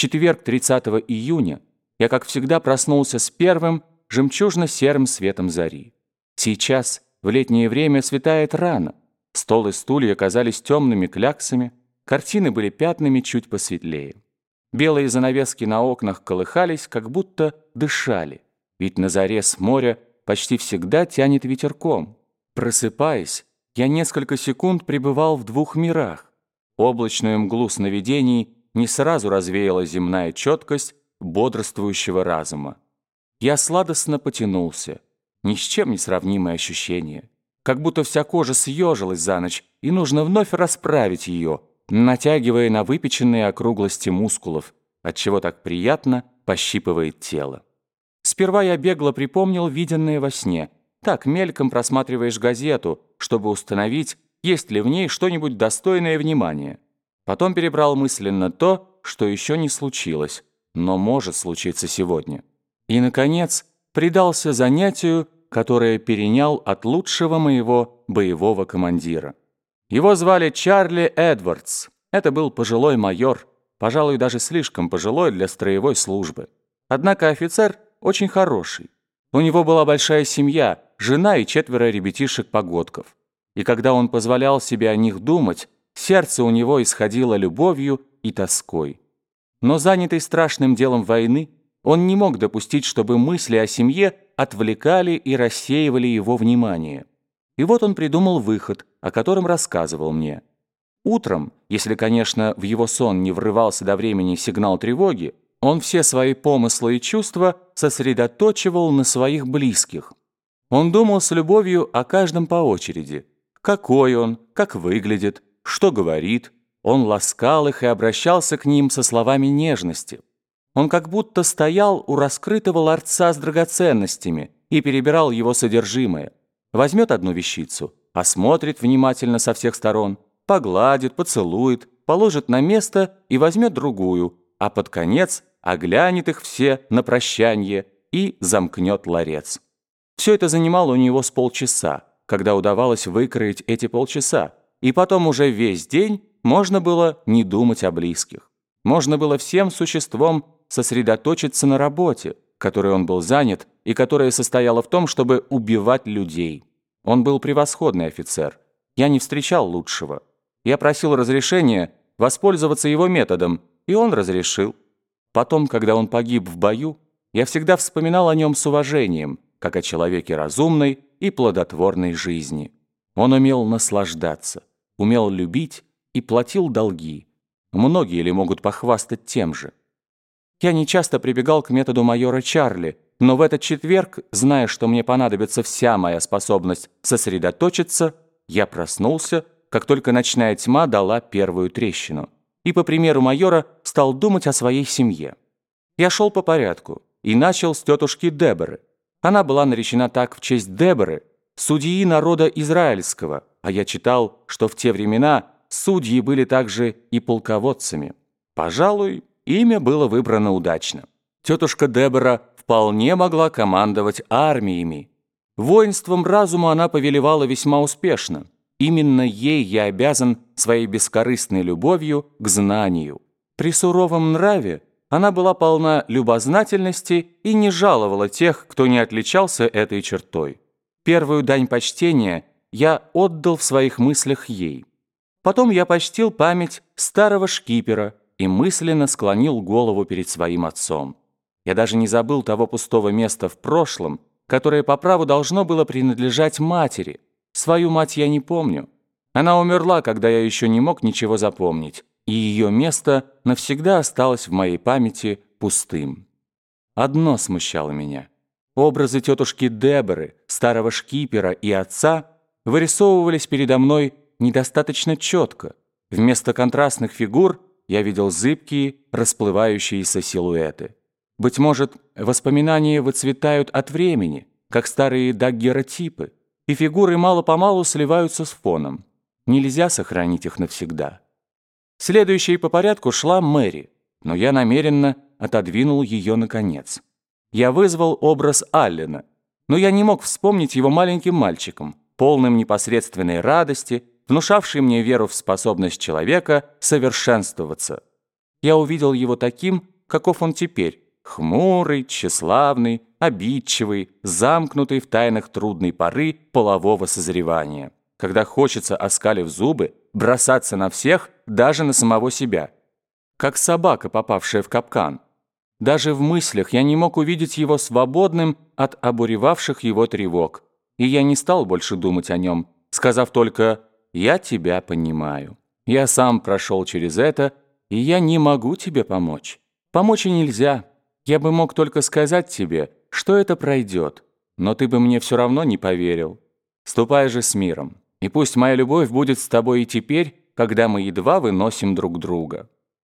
четверг 30 июня я, как всегда, проснулся с первым жемчужно-серым светом зари. Сейчас, в летнее время, светает рано. Стол и стулья казались темными кляксами, картины были пятнами чуть посветлее. Белые занавески на окнах колыхались, как будто дышали, ведь на заре с моря почти всегда тянет ветерком. Просыпаясь, я несколько секунд пребывал в двух мирах. Облачную мглу сновидений не сразу развеяла земная четкость бодрствующего разума. Я сладостно потянулся. Ни с чем не сравнимое ощущение. Как будто вся кожа съежилась за ночь, и нужно вновь расправить ее, натягивая на выпеченные округлости мускулов, отчего так приятно пощипывает тело. Сперва я бегло припомнил виденное во сне. Так мельком просматриваешь газету, чтобы установить, есть ли в ней что-нибудь достойное внимания. Потом перебрал мысленно то, что еще не случилось, но может случиться сегодня. И, наконец, предался занятию, которое перенял от лучшего моего боевого командира. Его звали Чарли Эдвардс. Это был пожилой майор, пожалуй, даже слишком пожилой для строевой службы. Однако офицер очень хороший. У него была большая семья, жена и четверо ребятишек-погодков. И когда он позволял себе о них думать, сердце у него исходило любовью и тоской. Но занятый страшным делом войны, он не мог допустить, чтобы мысли о семье отвлекали и рассеивали его внимание. И вот он придумал выход, о котором рассказывал мне. Утром, если, конечно, в его сон не врывался до времени сигнал тревоги, он все свои помыслы и чувства сосредоточивал на своих близких. Он думал с любовью о каждом по очереди. Какой он, как выглядит, что говорит. Он ласкал их и обращался к ним со словами нежности. Он как будто стоял у раскрытого ларца с драгоценностями и перебирал его содержимое. Возьмет одну вещицу, осмотрит внимательно со всех сторон, погладит, поцелует, положит на место и возьмет другую, а под конец оглянет их все на прощание и замкнет ларец. Все это занимало у него с полчаса, когда удавалось выкроить эти полчаса, и потом уже весь день можно было не думать о близких. Можно было всем существом сосредоточиться на работе, которой он был занят и которая состояла в том, чтобы убивать людей. Он был превосходный офицер. Я не встречал лучшего. Я просил разрешения воспользоваться его методом, и он разрешил. Потом, когда он погиб в бою, я всегда вспоминал о нем с уважением, как о человеке разумной и плодотворной жизни. Он умел наслаждаться, умел любить и платил долги. Многие ли могут похвастать тем же? Я нечасто прибегал к методу майора Чарли, но в этот четверг, зная, что мне понадобится вся моя способность сосредоточиться, я проснулся, как только ночная тьма дала первую трещину и, по примеру майора, стал думать о своей семье. Я шел по порядку и начал с тетушки Деборы. Она была наречена так в честь Деборы, судьи народа израильского, а я читал, что в те времена судьи были также и полководцами. Пожалуй, имя было выбрано удачно. Тетушка Дебора вполне могла командовать армиями. Воинством разума она повелевала весьма успешно. Именно ей я обязан своей бескорыстной любовью к знанию. При суровом нраве она была полна любознательности и не жаловала тех, кто не отличался этой чертой. Первую дань почтения я отдал в своих мыслях ей. Потом я почтил память старого шкипера и мысленно склонил голову перед своим отцом. Я даже не забыл того пустого места в прошлом, которое по праву должно было принадлежать матери – Свою мать я не помню. Она умерла, когда я еще не мог ничего запомнить, и ее место навсегда осталось в моей памяти пустым. Одно смущало меня. Образы тетушки Деборы, старого шкипера и отца вырисовывались передо мной недостаточно четко. Вместо контрастных фигур я видел зыбкие, расплывающиеся силуэты. Быть может, воспоминания выцветают от времени, как старые даггеротипы и фигуры мало-помалу сливаются с фоном. Нельзя сохранить их навсегда. Следующей по порядку шла Мэри, но я намеренно отодвинул ее наконец. Я вызвал образ Аллена, но я не мог вспомнить его маленьким мальчиком, полным непосредственной радости, внушавший мне веру в способность человека совершенствоваться. Я увидел его таким, каков он теперь. Хмурый, тщеславный, обидчивый, замкнутый в тайнах трудной поры полового созревания. Когда хочется, оскалив зубы, бросаться на всех, даже на самого себя. Как собака, попавшая в капкан. Даже в мыслях я не мог увидеть его свободным от обуревавших его тревог. И я не стал больше думать о нем, сказав только «я тебя понимаю». Я сам прошел через это, и я не могу тебе помочь. Помочь и нельзя. Я бы мог только сказать тебе, что это пройдет, но ты бы мне все равно не поверил. Ступай же с миром, и пусть моя любовь будет с тобой и теперь, когда мы едва выносим друг друга».